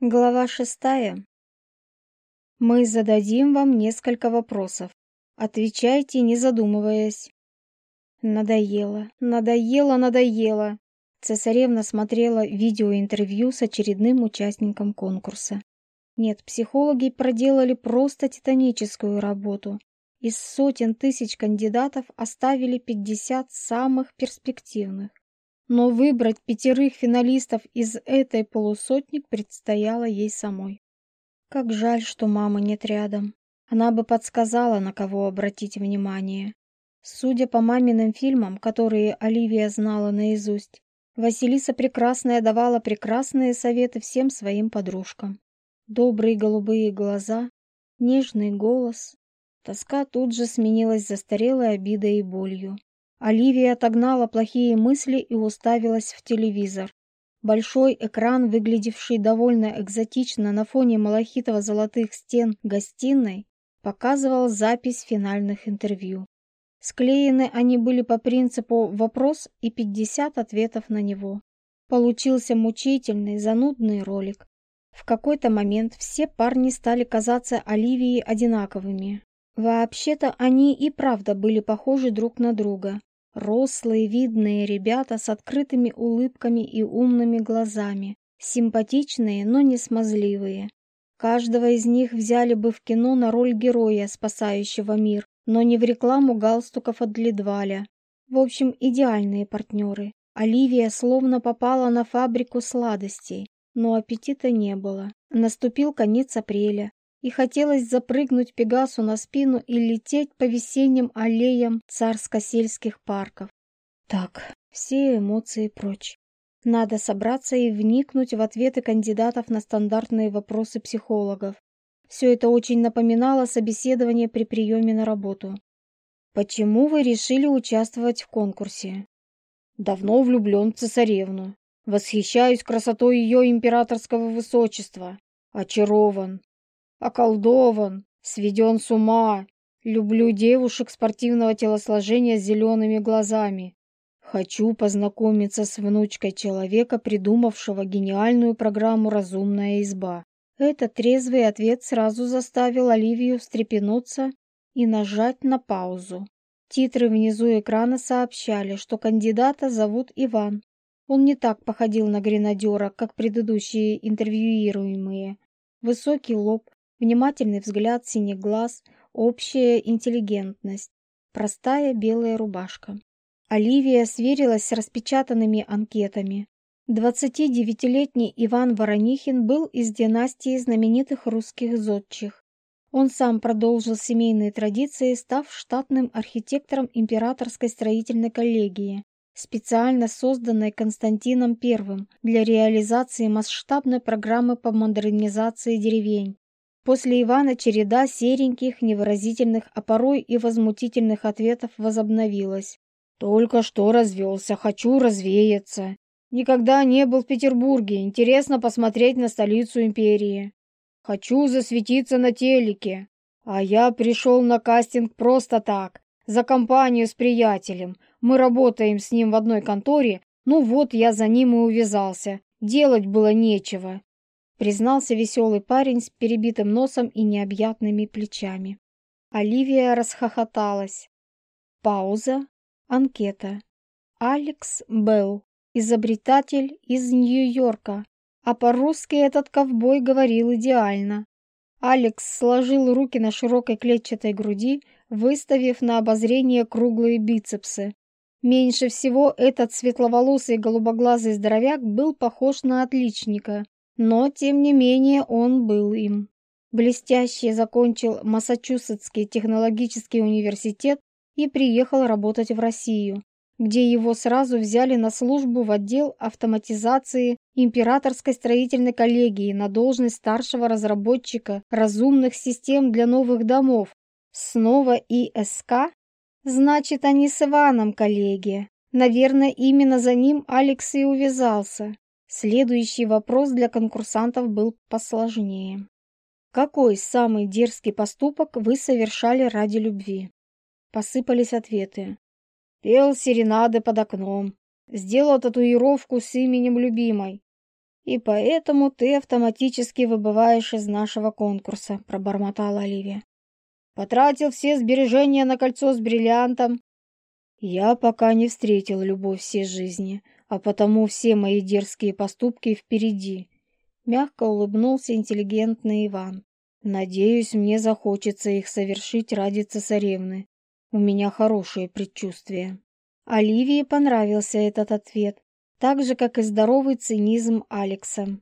Глава шестая. Мы зададим вам несколько вопросов. Отвечайте, не задумываясь. Надоело, надоело, надоело. Цесаревна смотрела видеоинтервью с очередным участником конкурса. Нет, психологи проделали просто титаническую работу. Из сотен тысяч кандидатов оставили 50 самых перспективных но выбрать пятерых финалистов из этой полусотни предстояло ей самой. Как жаль, что мамы нет рядом. Она бы подсказала, на кого обратить внимание. Судя по маминым фильмам, которые Оливия знала наизусть, Василиса Прекрасная давала прекрасные советы всем своим подружкам. Добрые голубые глаза, нежный голос. Тоска тут же сменилась застарелой обидой и болью. Оливия отогнала плохие мысли и уставилась в телевизор. Большой экран, выглядевший довольно экзотично на фоне малахитово-золотых стен гостиной, показывал запись финальных интервью. Склеены они были по принципу «вопрос» и 50 ответов на него. Получился мучительный, занудный ролик. В какой-то момент все парни стали казаться Оливии одинаковыми. Вообще-то они и правда были похожи друг на друга рослые, видные ребята с открытыми улыбками и умными глазами, симпатичные, но не смазливые. Каждого из них взяли бы в кино на роль героя, спасающего мир, но не в рекламу галстуков от Ледваля. В общем, идеальные партнеры. Оливия словно попала на фабрику сладостей, но аппетита не было. Наступил конец апреля, и хотелось запрыгнуть Пегасу на спину и лететь по весенним аллеям царско-сельских парков. Так, все эмоции прочь. Надо собраться и вникнуть в ответы кандидатов на стандартные вопросы психологов. Все это очень напоминало собеседование при приеме на работу. Почему вы решили участвовать в конкурсе? Давно влюблен в цесаревну. Восхищаюсь красотой ее императорского высочества. Очарован околдован, сведен с ума. Люблю девушек спортивного телосложения с зелеными глазами. Хочу познакомиться с внучкой человека, придумавшего гениальную программу «Разумная изба». Этот трезвый ответ сразу заставил Оливию встрепенуться и нажать на паузу. Титры внизу экрана сообщали, что кандидата зовут Иван. Он не так походил на гренадера, как предыдущие интервьюируемые. Высокий лоб, внимательный взгляд, синий глаз, общая интеллигентность, простая белая рубашка. Оливия сверилась с распечатанными анкетами. Двадцати девятилетний Иван Воронихин был из династии знаменитых русских зодчих. Он сам продолжил семейные традиции, став штатным архитектором императорской строительной коллегии, специально созданной Константином I для реализации масштабной программы по модернизации деревень. После Ивана череда сереньких, невыразительных, а порой и возмутительных ответов возобновилась. «Только что развелся, хочу развеяться. Никогда не был в Петербурге, интересно посмотреть на столицу империи. Хочу засветиться на телеке. А я пришел на кастинг просто так, за компанию с приятелем. Мы работаем с ним в одной конторе, ну вот я за ним и увязался. Делать было нечего признался веселый парень с перебитым носом и необъятными плечами. Оливия расхохоталась. Пауза. Анкета. Алекс Белл. Изобретатель из Нью-Йорка. А по-русски этот ковбой говорил идеально. Алекс сложил руки на широкой клетчатой груди, выставив на обозрение круглые бицепсы. Меньше всего этот светловолосый голубоглазый здоровяк был похож на отличника, но, тем не менее, он был им. Блестяще закончил Массачусетский технологический университет и приехал работать в Россию, где его сразу взяли на службу в отдел автоматизации Императорской строительной коллегии на должность старшего разработчика разумных систем для новых домов, снова ИСК? Значит, они с Иваном коллеги. Наверное, именно за ним Алекс и увязался. Следующий вопрос для конкурсантов был посложнее. Какой самый дерзкий поступок вы совершали ради любви? Посыпались ответы. Пел серенады под окном, сделал татуировку с именем любимой. И поэтому ты автоматически выбываешь из нашего конкурса, пробормотала Оливия. Потратил все сбережения на кольцо с бриллиантом. Я пока не встретил любовь всей жизни, а потому все мои дерзкие поступки впереди. Мягко улыбнулся интеллигентный Иван. Надеюсь, мне захочется их совершить ради цесаревны. У меня хорошее предчувствие. Оливии понравился этот ответ, так же, как и здоровый цинизм Алекса.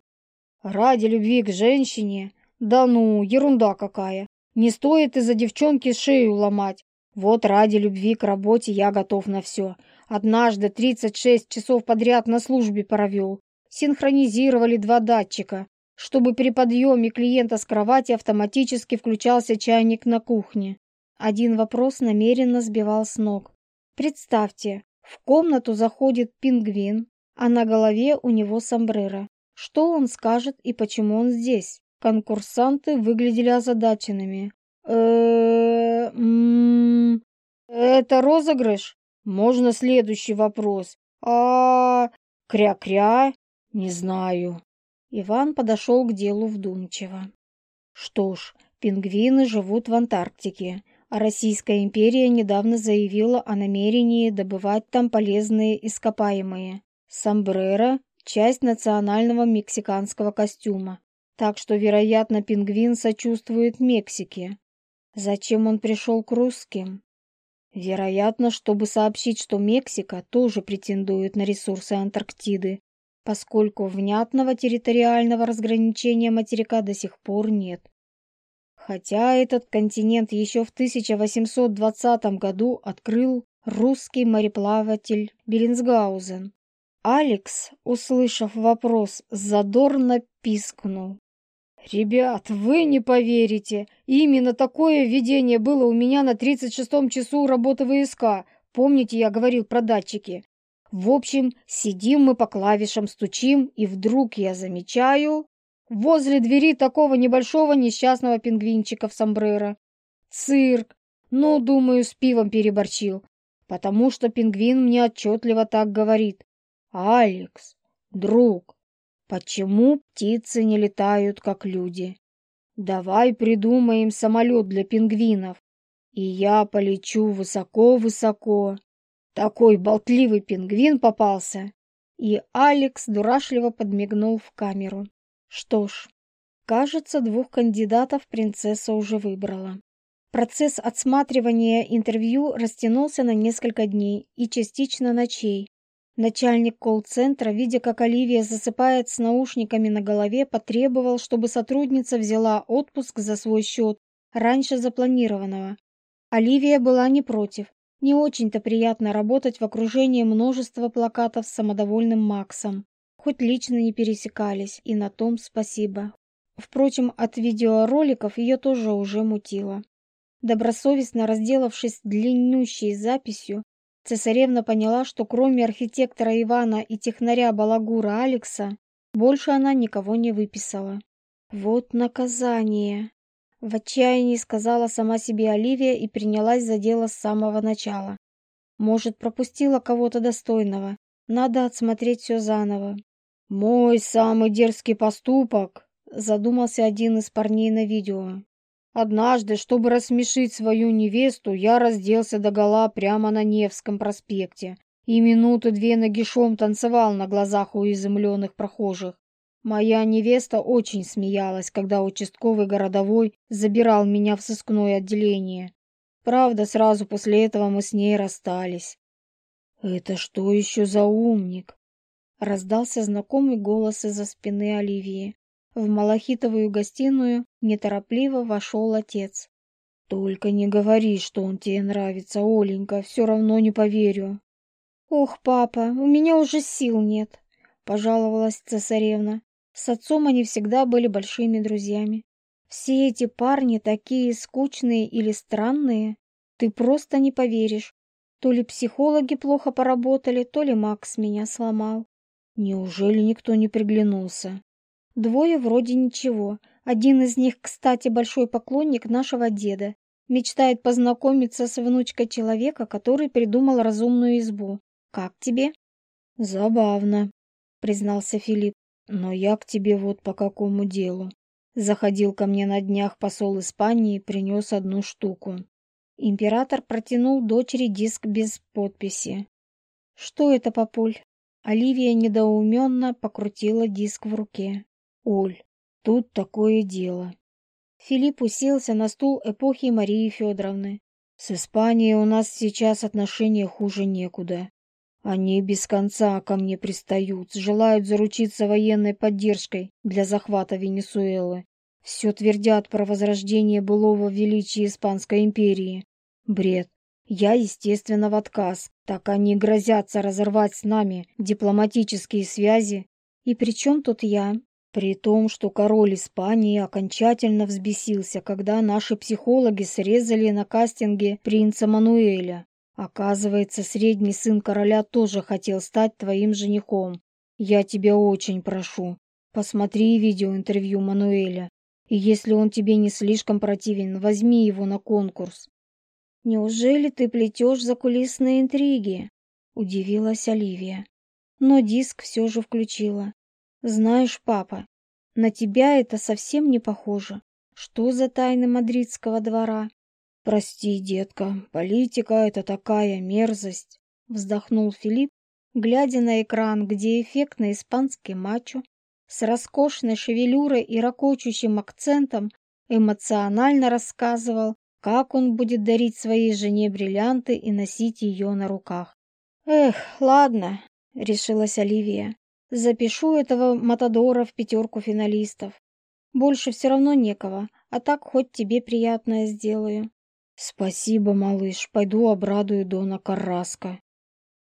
Ради любви к женщине? Да ну, ерунда какая. Не стоит из-за девчонки шею ломать. Вот ради любви к работе я готов на все. Однажды 36 часов подряд на службе провел. Синхронизировали два датчика, чтобы при подъеме клиента с кровати автоматически включался чайник на кухне. Один вопрос намеренно сбивал с ног. Представьте, в комнату заходит пингвин, а на голове у него сомбреро. Что он скажет и почему он здесь? Конкурсанты выглядели озадаченными это розыгрыш? Можно следующий вопрос? А кря-кря? Не знаю. Иван подошел к делу вдумчиво. Что ж, пингвины живут в Антарктике, а Российская империя недавно заявила о намерении добывать там полезные ископаемые. Самбрера – часть национального мексиканского костюма. Так что, вероятно, пингвин сочувствует Мексике. Зачем он пришел к русским? Вероятно, чтобы сообщить, что Мексика тоже претендует на ресурсы Антарктиды, поскольку внятного территориального разграничения материка до сих пор нет. Хотя этот континент еще в 1820 году открыл русский мореплаватель Беллинсгаузен. Алекс, услышав вопрос, задорно пискнул. «Ребят, вы не поверите! Именно такое видение было у меня на тридцать шестом часу работы ВСК. Помните, я говорил про датчики?» В общем, сидим мы по клавишам, стучим, и вдруг я замечаю возле двери такого небольшого несчастного пингвинчика в сомбреро. Цирк. Ну, думаю, с пивом переборчил, потому что пингвин мне отчетливо так говорит. «Алекс, друг, Почему птицы не летают, как люди? Давай придумаем самолет для пингвинов, и я полечу высоко-высоко. Такой болтливый пингвин попался. И Алекс дурашливо подмигнул в камеру. Что ж, кажется, двух кандидатов принцесса уже выбрала. Процесс отсматривания интервью растянулся на несколько дней и частично ночей, Начальник колл-центра, видя, как Оливия засыпает с наушниками на голове, потребовал, чтобы сотрудница взяла отпуск за свой счет, раньше запланированного. Оливия была не против. Не очень-то приятно работать в окружении множества плакатов с самодовольным Максом. Хоть лично не пересекались, и на том спасибо. Впрочем, от видеороликов ее тоже уже мутило. Добросовестно разделавшись длиннющей записью, Цесаревна поняла, что кроме архитектора Ивана и технаря Балагура Алекса, больше она никого не выписала. «Вот наказание!» В отчаянии сказала сама себе Оливия и принялась за дело с самого начала. Может, пропустила кого-то достойного. Надо отсмотреть все заново. «Мой самый дерзкий поступок!» Задумался один из парней на видео. Однажды, чтобы рассмешить свою невесту, я разделся до гола прямо на Невском проспекте и минуты две нагишом танцевал на глазах у изумленных прохожих. Моя невеста очень смеялась, когда участковый городовой забирал меня в сыскное отделение. Правда, сразу после этого мы с ней расстались. «Это что еще за умник?» — раздался знакомый голос из-за спины Оливии. В малахитовую гостиную неторопливо вошел отец. «Только не говори, что он тебе нравится, Оленька, все равно не поверю». «Ох, папа, у меня уже сил нет», — пожаловалась цесаревна. С отцом они всегда были большими друзьями. «Все эти парни такие скучные или странные, ты просто не поверишь. То ли психологи плохо поработали, то ли Макс меня сломал». «Неужели никто не приглянулся?» Двое вроде ничего. Один из них, кстати, большой поклонник нашего деда. Мечтает познакомиться с внучкой человека, который придумал разумную избу. Как тебе? Забавно, признался Филипп. Но я к тебе вот по какому делу. Заходил ко мне на днях посол Испании и принес одну штуку. Император протянул дочери диск без подписи. «Что это, папуль?» Оливия недоуменно покрутила диск в руке. Оль, тут такое дело. Филипп уселся на стул эпохи Марии Федоровны. С Испанией у нас сейчас отношения хуже некуда. Они без конца ко мне пристают, желают заручиться военной поддержкой для захвата Венесуэлы. Все твердят про возрождение былого величия Испанской империи. Бред. Я, естественно, в отказ, так они грозятся разорвать с нами дипломатические связи. И при чем тут я? При том, что король Испании окончательно взбесился, когда наши психологи срезали на кастинге принца Мануэля. Оказывается, средний сын короля тоже хотел стать твоим женихом. Я тебя очень прошу, посмотри видеоинтервью Мануэля. И если он тебе не слишком противен, возьми его на конкурс. Неужели ты плетешь закулисные интриги? Удивилась Оливия. Но диск все же включила. Знаешь, папа, на тебя это совсем не похоже. Что за тайны мадридского двора? Прости, детка, политика это такая мерзость, вздохнул Филипп, глядя на экран, где эффектный испанский мачо с роскошной шевелюрой и ракочущим акцентом эмоционально рассказывал, как он будет дарить своей жене бриллианты и носить ее на руках. «Эх, ладно», — решилась Оливия. Запишу этого Матадора в пятерку финалистов. Больше все равно некого, а так хоть тебе приятное сделаю. Спасибо, малыш, пойду обрадую Дона Караска.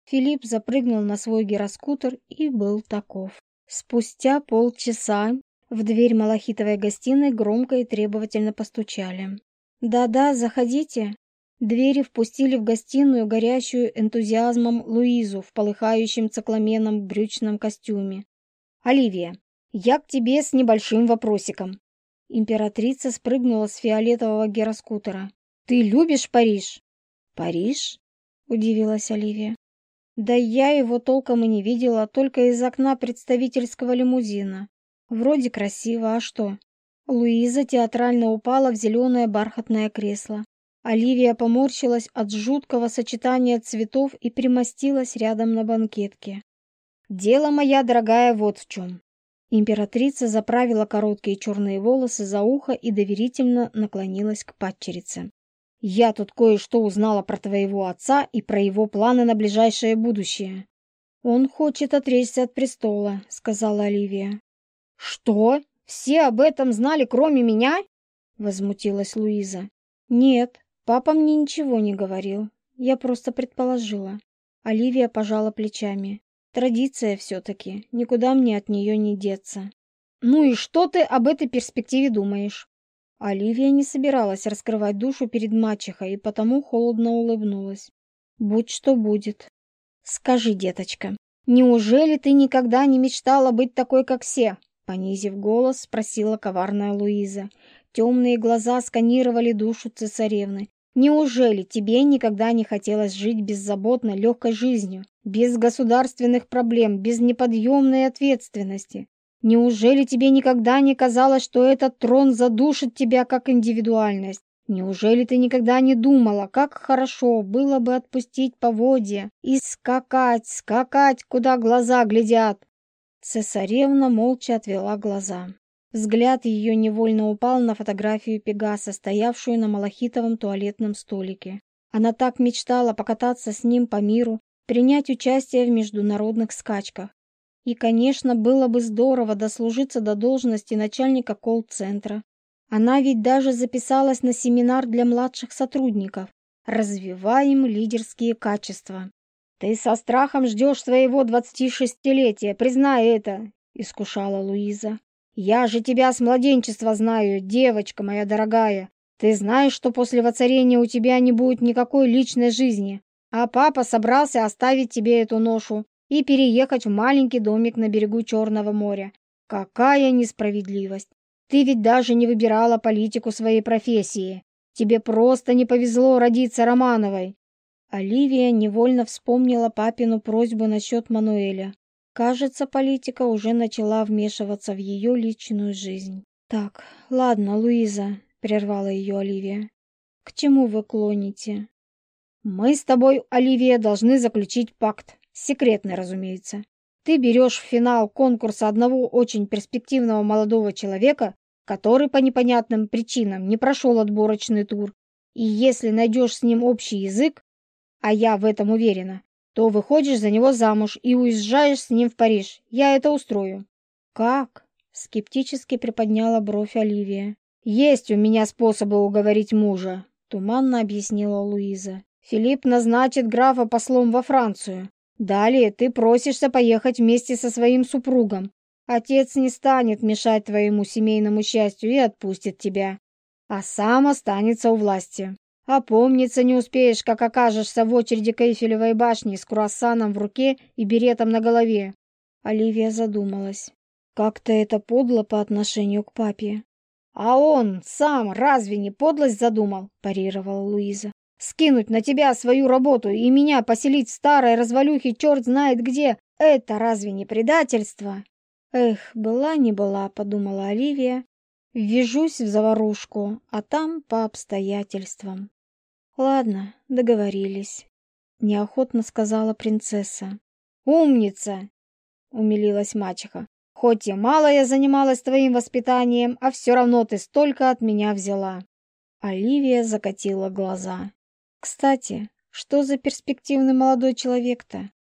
Филипп запрыгнул на свой гироскутер и был таков. Спустя полчаса в дверь малахитовой гостиной громко и требовательно постучали. «Да-да, заходите», Двери впустили в гостиную горящую энтузиазмом Луизу в полыхающем цикламеном брючном костюме. «Оливия, я к тебе с небольшим вопросиком». Императрица спрыгнула с фиолетового гироскутера. «Ты любишь Париж?» «Париж?» – удивилась Оливия. «Да я его толком и не видела, только из окна представительского лимузина. Вроде красиво, а что?» Луиза театрально упала в зеленое бархатное кресло. Оливия поморщилась от жуткого сочетания цветов и примостилась рядом на банкетке. «Дело моя, дорогая, вот в чем». Императрица заправила короткие черные волосы за ухо и доверительно наклонилась к падчерице. «Я тут кое-что узнала про твоего отца и про его планы на ближайшее будущее». «Он хочет отречься от престола», — сказала Оливия. «Что? Все об этом знали, кроме меня?» — возмутилась Луиза. «Нет, Папа мне ничего не говорил. Я просто предположила. Оливия пожала плечами. Традиция все-таки. Никуда мне от нее не деться. Ну и что ты об этой перспективе думаешь? Оливия не собиралась раскрывать душу перед мачехой и потому холодно улыбнулась. Будь что будет. Скажи, деточка, неужели ты никогда не мечтала быть такой, как все? Понизив голос, спросила коварная Луиза. Темные глаза сканировали душу цесаревны, Неужели тебе никогда не хотелось жить беззаботно легкой жизнью, без государственных проблем, без неподъемной ответственности? Неужели тебе никогда не казалось, что этот трон задушит тебя как индивидуальность? Неужели ты никогда не думала, как хорошо было бы отпустить поводья и скакать, скакать, куда глаза глядят?» Цесаревна молча отвела глаза. Взгляд ее невольно упал на фотографию Пегаса, стоявшую на малахитовом туалетном столике. Она так мечтала покататься с ним по миру, принять участие в международных скачках. И, конечно, было бы здорово дослужиться до должности начальника колл-центра. Она ведь даже записалась на семинар для младших сотрудников. Развиваем лидерские качества. «Ты со страхом ждешь своего двадцатишестилетия, признай это», — искушала Луиза. Я же тебя с младенчества знаю, девочка моя дорогая. Ты знаешь, что после воцарения у тебя не будет никакой личной жизни, а папа собрался оставить тебе эту ношу и переехать в маленький домик на берегу Черного моря. Какая несправедливость! Ты ведь даже не выбирала политику своей профессии. Тебе просто не повезло родиться Романовой. Оливия невольно вспомнила папину просьбу насчет Мануэля. Кажется, политика уже начала вмешиваться в ее личную жизнь. «Так, ладно, Луиза», — прервала ее Оливия. «К чему вы клоните?» «Мы с тобой, Оливия, должны заключить пакт. Секретный, разумеется. Ты берешь в финал конкурса одного очень перспективного молодого человека, который по непонятным причинам не прошел отборочный тур, и если найдешь с ним общий язык, а я в этом уверена, то выходишь за него замуж и уезжаешь с ним в Париж. Я это устрою». «Как?» — скептически приподняла бровь Оливия. «Есть у меня способы уговорить мужа», — туманно объяснила Луиза. «Филипп назначит графа послом во Францию. Далее ты просишься поехать вместе со своим супругом. Отец не станет мешать твоему семейному счастью и отпустит тебя, а сам останется у власти. Опомниться не успеешь, как окажешься в очереди к Эйфелевой башне с круассаном в руке и беретом на голове. Оливия задумалась. Как-то это подло по отношению к папе. А он сам разве не подлость задумал? парировала Луиза. Скинуть на тебя свою работу и меня поселить в старой развалюхе черт знает где. Это разве не предательство? Эх, была не была, подумала Оливия. Ввяжусь в заварушку, а там по обстоятельствам. Ладно, договорились. Неохотно сказала принцесса. Умница! Умилилась мачеха. Хоть и мало я занималась твоим воспитанием, а все равно ты столько от меня взяла. Оливия закатила глаза. Кстати, что за перспективный молодой человек-то?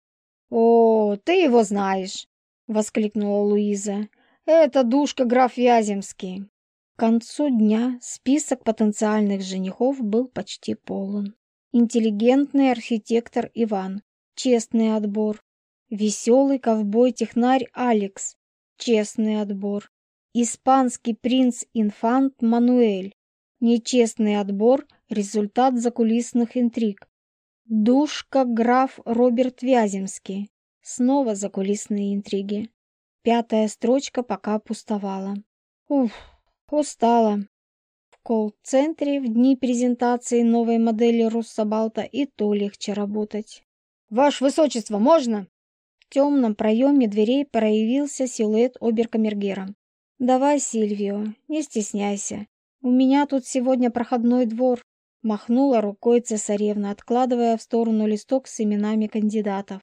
О, ты его знаешь! Воскликнула Луиза. Это душка граф Вяземский концу дня список потенциальных женихов был почти полон. Интеллигентный архитектор Иван, честный отбор. Веселый ковбой-технарь Алекс, честный отбор. Испанский принц-инфант Мануэль, нечестный отбор, результат закулисных интриг. Душка граф Роберт Вяземский, снова закулисные интриги. Пятая строчка пока пустовала. Уф, устала. В колл-центре в дни презентации новой модели Руссобалта и то легче работать. «Ваше высочество, можно?» В темном проеме дверей проявился силуэт оберкамергера. «Давай, Сильвио, не стесняйся. У меня тут сегодня проходной двор», — махнула рукой цесаревна, откладывая в сторону листок с именами кандидатов.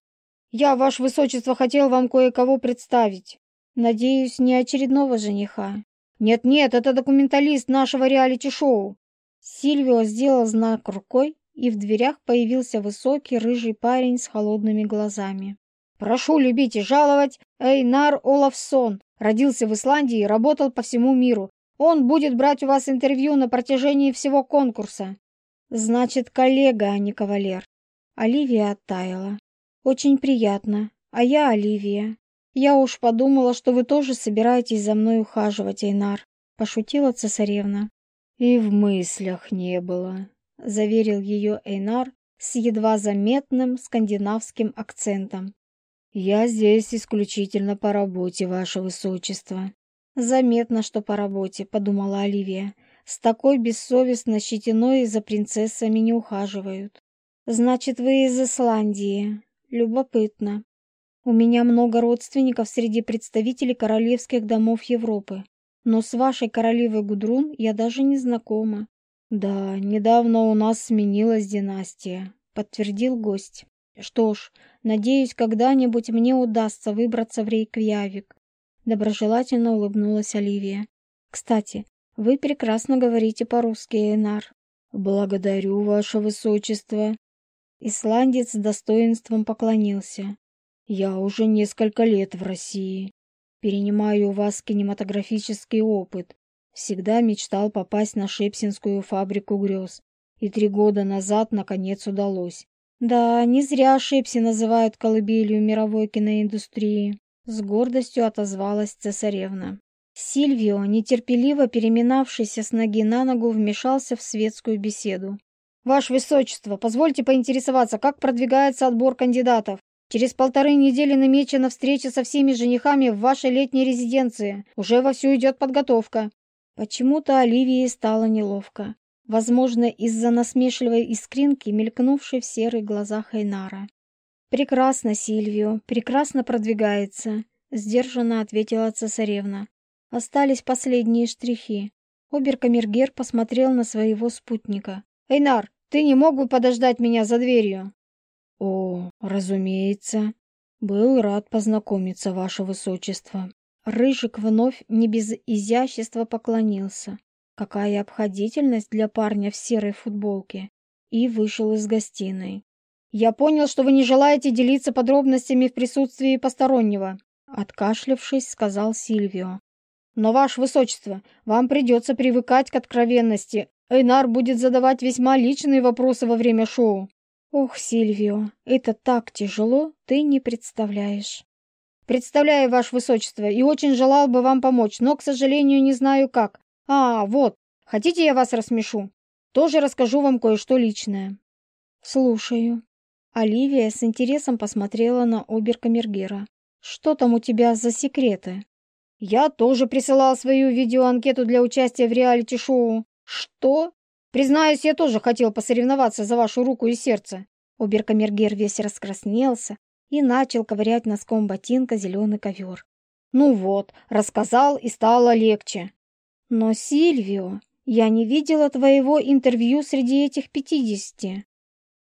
«Я, ваше высочество, хотел вам кое-кого представить. Надеюсь, не очередного жениха. Нет-нет, это документалист нашего реалити-шоу. Сильвио сделал знак рукой, и в дверях появился высокий рыжий парень с холодными глазами. «Прошу любить и жаловать, Эйнар Олафсон родился в Исландии и работал по всему миру. Он будет брать у вас интервью на протяжении всего конкурса». «Значит, коллега, а не кавалер». Оливия оттаяла. «Очень приятно. А я Оливия. «Я уж подумала, что вы тоже собираетесь за мной ухаживать, Эйнар», — пошутила цесаревна. «И в мыслях не было», — заверил ее Эйнар с едва заметным скандинавским акцентом. «Я здесь исключительно по работе, ваше высочество». «Заметно, что по работе», — подумала Оливия. «С такой бессовестно щетиной за принцессами не ухаживают». «Значит, вы из Исландии. Любопытно». У меня много родственников среди представителей королевских домов Европы, но с вашей королевой Гудрун я даже не знакома. Да, недавно у нас сменилась династия, подтвердил гость. Что ж, надеюсь, когда-нибудь мне удастся выбраться в Рейквявик. Доброжелательно улыбнулась Оливия. Кстати, вы прекрасно говорите по-русски, Эйнар. Благодарю, ваше высочество. Исландец с достоинством поклонился. Я уже несколько лет в России. Перенимаю у вас кинематографический опыт. Всегда мечтал попасть на Шепсинскую фабрику грез. И три года назад, наконец, удалось. Да, не зря Шепси называют колыбелью мировой киноиндустрии. С гордостью отозвалась цесаревна. Сильвио, нетерпеливо переминавшийся с ноги на ногу, вмешался в светскую беседу. «Ваше Высочество, позвольте поинтересоваться, как продвигается отбор кандидатов?» Через полторы недели намечена встреча со всеми женихами в вашей летней резиденции. Уже вовсю идет подготовка». Почему-то Оливии стало неловко. Возможно, из-за насмешливой искринки, мелькнувшей в серых глазах Эйнара. «Прекрасно, Сильвио, прекрасно продвигается», — сдержанно ответила цесаревна. Остались последние штрихи. Оберкамергер посмотрел на своего спутника. «Эйнар, ты не мог бы подождать меня за дверью?» О, разумеется. Был рад познакомиться, ваше высочество. Рыжик вновь не без изящества поклонился. Какая обходительность для парня в серой футболке. И вышел из гостиной. «Я понял, что вы не желаете делиться подробностями в присутствии постороннего», откашлявшись, сказал Сильвио. «Но, ваше высочество, вам придется привыкать к откровенности. Эйнар будет задавать весьма личные вопросы во время шоу. Ох, Сильвио, это так тяжело, ты не представляешь. Представляю, Ваше Высочество, и очень желал бы вам помочь, но, к сожалению, не знаю как. А, вот, хотите, я вас рассмешу? Тоже расскажу вам кое-что личное. Слушаю. Оливия с интересом посмотрела на оберкамергера. Что там у тебя за секреты? Я тоже присылал свою видеоанкету для участия в реалити-шоу. Что? Признаюсь, я тоже хотел посоревноваться за вашу руку и сердце. Оберкамергер весь раскраснелся и начал ковырять носком ботинка зеленый ковер. Ну вот, рассказал и стало легче. Но, Сильвио, я не видела твоего интервью среди этих пятидесяти.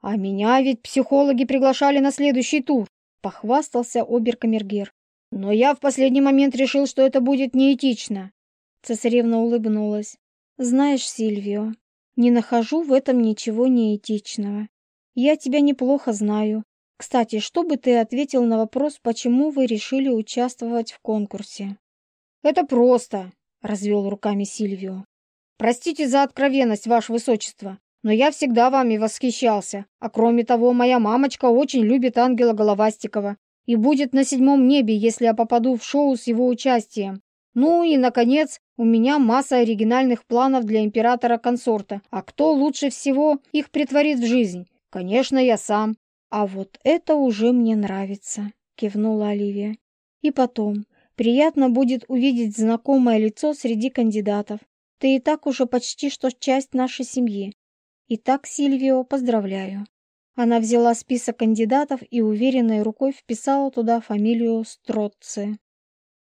А меня ведь психологи приглашали на следующий тур, похвастался оберкамергер. Но я в последний момент решил, что это будет неэтично. Цесаревна улыбнулась. Знаешь, Сильвио, не нахожу в этом ничего неэтичного. Я тебя неплохо знаю. Кстати, что бы ты ответил на вопрос, почему вы решили участвовать в конкурсе? Это просто, развел руками Сильвио. Простите за откровенность, ваше высочество, но я всегда вами восхищался. А кроме того, моя мамочка очень любит Ангела Головастикова и будет на седьмом небе, если я попаду в шоу с его участием. Ну и, наконец, у меня масса оригинальных планов для императора-консорта, а кто лучше всего их притворит в жизнь? Конечно, я сам. А вот это уже мне нравится, кивнула Оливия. И потом, приятно будет увидеть знакомое лицо среди кандидатов. Ты и так уже почти что часть нашей семьи. Итак, Сильвио, поздравляю. Она взяла список кандидатов и уверенной рукой вписала туда фамилию Стротце.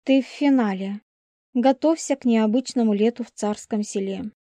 Ты в финале готовься к необычному лету в царском селе